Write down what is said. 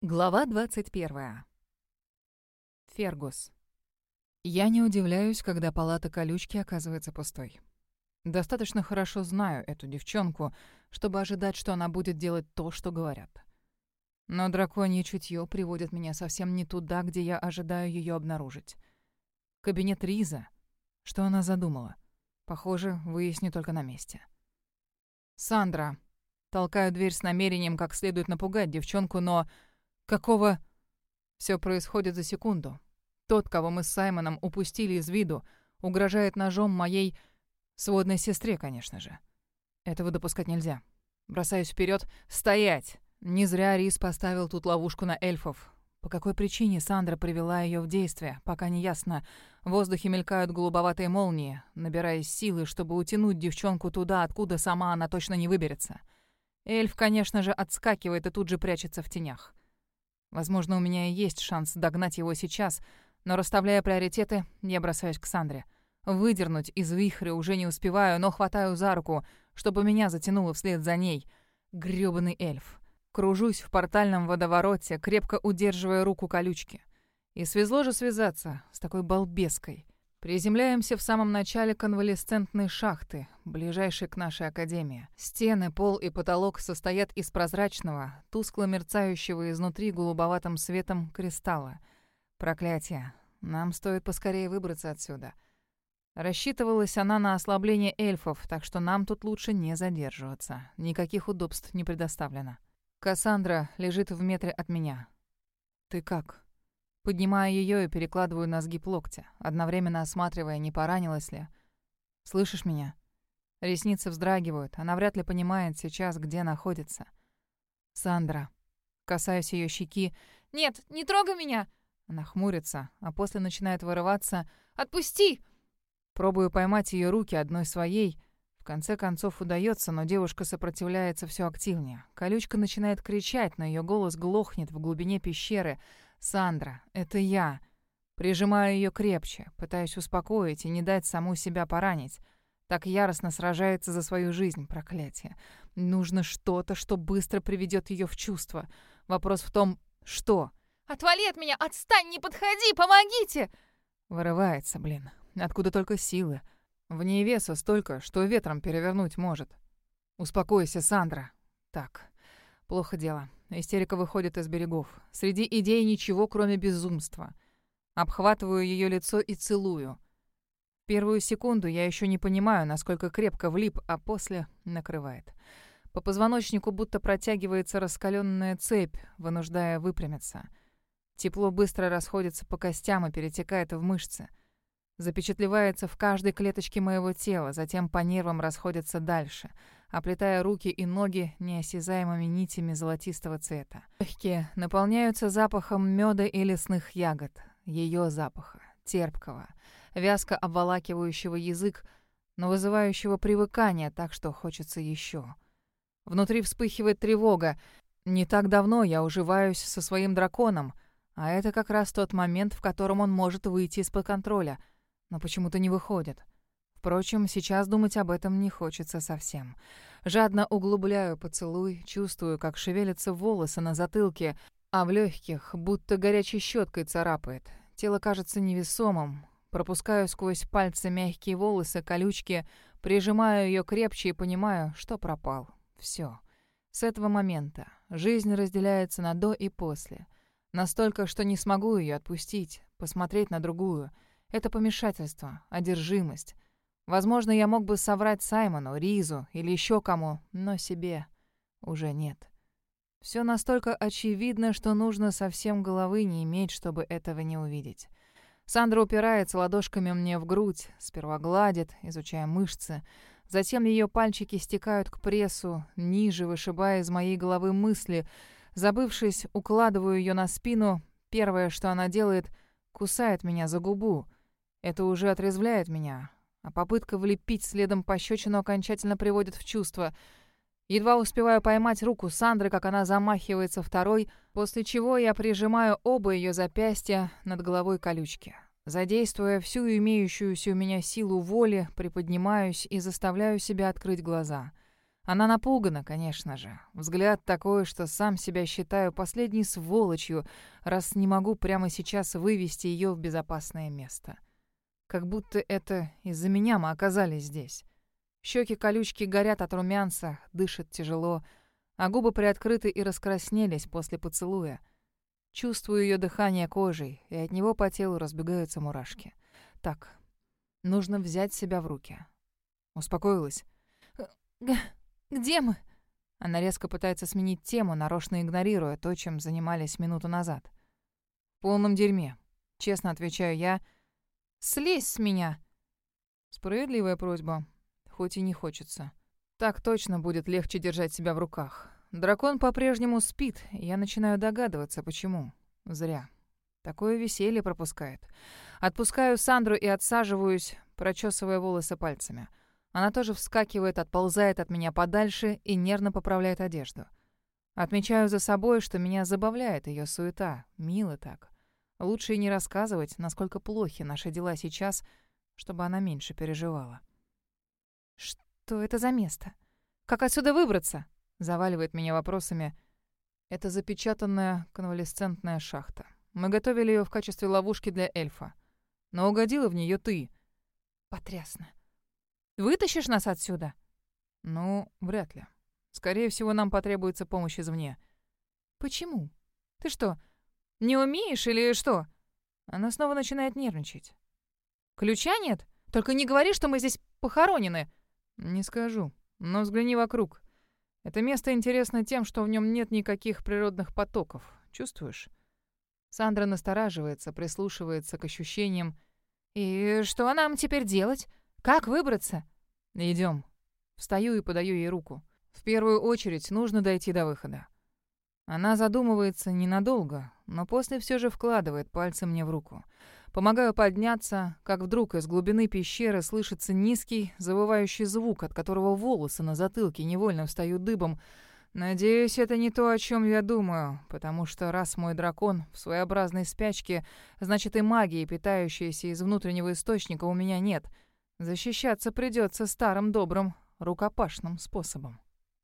Глава 21. Фергус. Я не удивляюсь, когда палата колючки оказывается пустой. Достаточно хорошо знаю эту девчонку, чтобы ожидать, что она будет делать то, что говорят. Но драконье чутье приводит меня совсем не туда, где я ожидаю ее обнаружить. Кабинет Риза. Что она задумала? Похоже, выясню только на месте. «Сандра». Толкаю дверь с намерением как следует напугать девчонку, но Какого... Все происходит за секунду. Тот, кого мы с Саймоном упустили из виду, угрожает ножом моей сводной сестре, конечно же. Этого допускать нельзя. Бросаюсь вперед. Стоять! Не зря Рис поставил тут ловушку на эльфов. По какой причине Сандра привела ее в действие, пока не ясно. В воздухе мелькают голубоватые молнии, набираясь силы, чтобы утянуть девчонку туда, откуда сама она точно не выберется. Эльф, конечно же, отскакивает и тут же прячется в тенях. Возможно, у меня и есть шанс догнать его сейчас, но расставляя приоритеты, я бросаюсь к Сандре. Выдернуть из вихря уже не успеваю, но хватаю за руку, чтобы меня затянуло вслед за ней. Грёбаный эльф. Кружусь в портальном водовороте, крепко удерживая руку колючки. И свезло же связаться с такой балбеской. Приземляемся в самом начале конвалесцентной шахты, ближайшей к нашей академии. Стены, пол и потолок состоят из прозрачного, тускло мерцающего изнутри голубоватым светом кристалла. Проклятие. Нам стоит поскорее выбраться отсюда. Рассчитывалась она на ослабление эльфов, так что нам тут лучше не задерживаться. Никаких удобств не предоставлено. Кассандра лежит в метре от меня. «Ты как?» Поднимаю ее и перекладываю на сгиб локтя, одновременно осматривая, не поранилась ли. «Слышишь меня?» Ресницы вздрагивают. Она вряд ли понимает сейчас, где находится. «Сандра». Касаюсь ее щеки. «Нет, не трогай меня!» Она хмурится, а после начинает вырываться. «Отпусти!» Пробую поймать ее руки одной своей. В конце концов удается, но девушка сопротивляется все активнее. Колючка начинает кричать, но ее голос глохнет в глубине пещеры — «Сандра, это я». Прижимаю ее крепче, пытаюсь успокоить и не дать саму себя поранить. Так яростно сражается за свою жизнь, проклятие. Нужно что-то, что быстро приведет ее в чувство. Вопрос в том, что? «Отвали от меня! Отстань! Не подходи! Помогите!» Вырывается, блин. Откуда только силы? В ней веса столько, что ветром перевернуть может. Успокойся, Сандра. Так, плохо дело. Истерика выходит из берегов. Среди идей ничего, кроме безумства. Обхватываю ее лицо и целую. Первую секунду я еще не понимаю, насколько крепко влип, а после накрывает. По позвоночнику будто протягивается раскаленная цепь, вынуждая выпрямиться. Тепло быстро расходится по костям и перетекает в мышцы. Запечатлевается в каждой клеточке моего тела, затем по нервам расходится дальше — оплетая руки и ноги неосязаемыми нитями золотистого цвета. Легкие наполняются запахом меда и лесных ягод, ее запаха, терпкого, вязко обволакивающего язык, но вызывающего привыкание, так что хочется еще. Внутри вспыхивает тревога. Не так давно я уживаюсь со своим драконом, а это как раз тот момент, в котором он может выйти из-под контроля, но почему-то не выходит. Впрочем, сейчас думать об этом не хочется совсем. Жадно углубляю поцелуй, чувствую, как шевелятся волосы на затылке, а в легких будто горячей щеткой царапает. Тело кажется невесомым. Пропускаю сквозь пальцы мягкие волосы, колючки, прижимаю ее крепче и понимаю, что пропал. Все. С этого момента жизнь разделяется на до и после. Настолько, что не смогу ее отпустить, посмотреть на другую. Это помешательство, одержимость. Возможно, я мог бы соврать Саймону, Ризу или еще кому, но себе уже нет. Все настолько очевидно, что нужно совсем головы не иметь, чтобы этого не увидеть. Сандра упирается ладошками мне в грудь, сперва гладит, изучая мышцы. Затем ее пальчики стекают к прессу, ниже вышибая из моей головы мысли. Забывшись, укладываю ее на спину. Первое, что она делает, кусает меня за губу. Это уже отрезвляет меня, а попытка влепить следом пощечину окончательно приводит в чувство. Едва успеваю поймать руку Сандры, как она замахивается второй, после чего я прижимаю оба ее запястья над головой колючки. Задействуя всю имеющуюся у меня силу воли, приподнимаюсь и заставляю себя открыть глаза. Она напугана, конечно же. Взгляд такой, что сам себя считаю последней сволочью, раз не могу прямо сейчас вывести ее в безопасное место. Как будто это из-за меня мы оказались здесь. Щеки колючки горят от румянца, дышит тяжело, а губы приоткрыты и раскраснелись после поцелуя. Чувствую ее дыхание кожей, и от него по телу разбегаются мурашки. Так, нужно взять себя в руки. Успокоилась. «Где мы?» Она резко пытается сменить тему, нарочно игнорируя то, чем занимались минуту назад. «В полном дерьме», — честно отвечаю я. «Слезь с меня!» Справедливая просьба, хоть и не хочется. Так точно будет легче держать себя в руках. Дракон по-прежнему спит, и я начинаю догадываться, почему. Зря. Такое веселье пропускает. Отпускаю Сандру и отсаживаюсь, прочесывая волосы пальцами. Она тоже вскакивает, отползает от меня подальше и нервно поправляет одежду. Отмечаю за собой, что меня забавляет ее суета. Мило так. Лучше и не рассказывать, насколько плохи наши дела сейчас, чтобы она меньше переживала. «Что это за место? Как отсюда выбраться?» Заваливает меня вопросами. Это запечатанная конвалесцентная шахта. Мы готовили ее в качестве ловушки для эльфа. Но угодила в нее ты. Потрясно. Вытащишь нас отсюда? Ну, вряд ли. Скорее всего, нам потребуется помощь извне. Почему? Ты что, не умеешь или что? Она снова начинает нервничать. Ключа нет? Только не говори, что мы здесь похоронены. Не скажу. Но взгляни вокруг. Это место интересно тем, что в нем нет никаких природных потоков. Чувствуешь? Сандра настораживается, прислушивается к ощущениям. «И что нам теперь делать? Как выбраться?» Идем. Встаю и подаю ей руку. В первую очередь нужно дойти до выхода. Она задумывается ненадолго, но после все же вкладывает пальцы мне в руку. Помогаю подняться, как вдруг из глубины пещеры слышится низкий, завывающий звук, от которого волосы на затылке невольно встают дыбом. Надеюсь, это не то, о чем я думаю, потому что раз мой дракон в своеобразной спячке, значит и магии, питающейся из внутреннего источника, у меня нет. Защищаться придется старым добрым рукопашным способом.